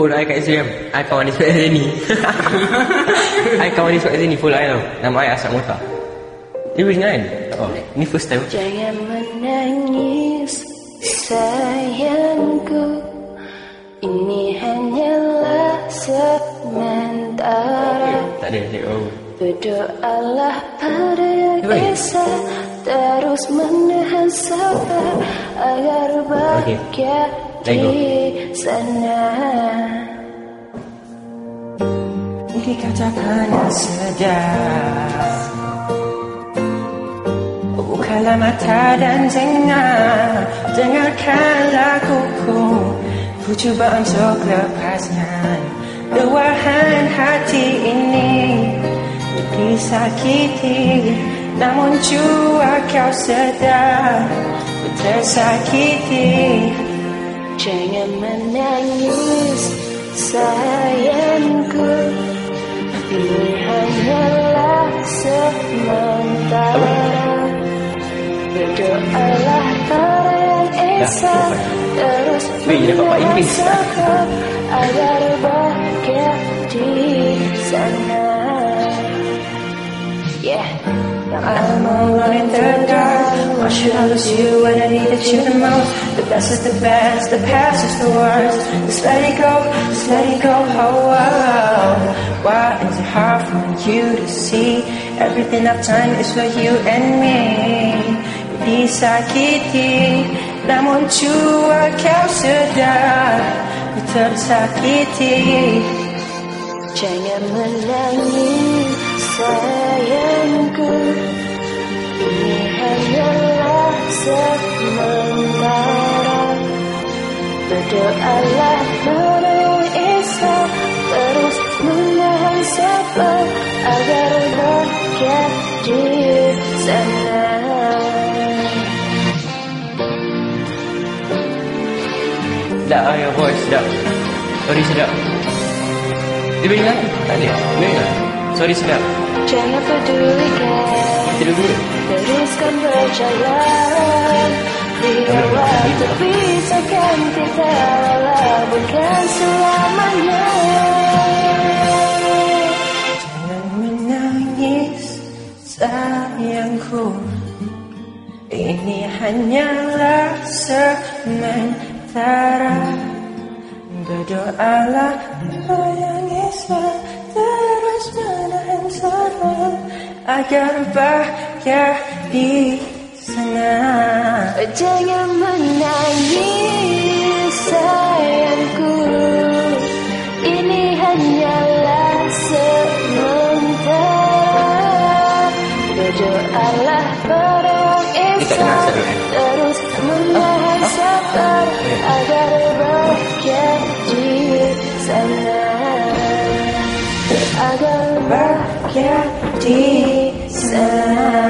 Follow I kat Instagram. I kawan di sebab sini I kawan di sebab sini Follow I tau. Nama I Asad Mota Dia boleh kan? Oh, Ni first time. Jangan menangis sayangku. Ini hanyalah sementara. Tak ada dia oh. Berdoalah pada. Esa Terus menahan sabar Agar bahagia. Di sana. Mungkin katakannya sedar Bukalah mata dan dengar. Dengarkanlah kuku Ku cuba untuk lepaskan Luahan hati ini. Disakiti Namun jua kau sedar. Tersakiti Jangan menangis sayangku. Ini hanyalah sementara. Berdoalah pada yang Esa Terus sabar Agar bahagia di sana. Yeah. The dark. Why should I lose you when I needed you the most? The best is the best, the past is the worst. Just let it go, just let it go. Oh, wow. Why is it hard for you to see? Everything I've done is for you and me. Disakiti, namun jua kau sedar. Ku tersakiti. Jangan menangis sayangku Pada yang Esa Terus menahan sabar Agar bahagia di sana Sedap lah your voice, sedap. Sorry sedap. Dia boleh lagi? Tak boleh? Boleh tak? Sorry sedap. Jangan pedulikan dulu. Teruskan berjalan Biar waktu kita bukan selamanya Jangan menangis sayangku. Ini hanyalah sementara. Berdoalah yang Esa Terus menahan sabar Agar bahagia sana Jangan menangis sayangku. Ini hanyalah sementara Berdoalah pada Esa eh? Terus menahan sabar Agar bahagia di sana. Agar Bahagia di sana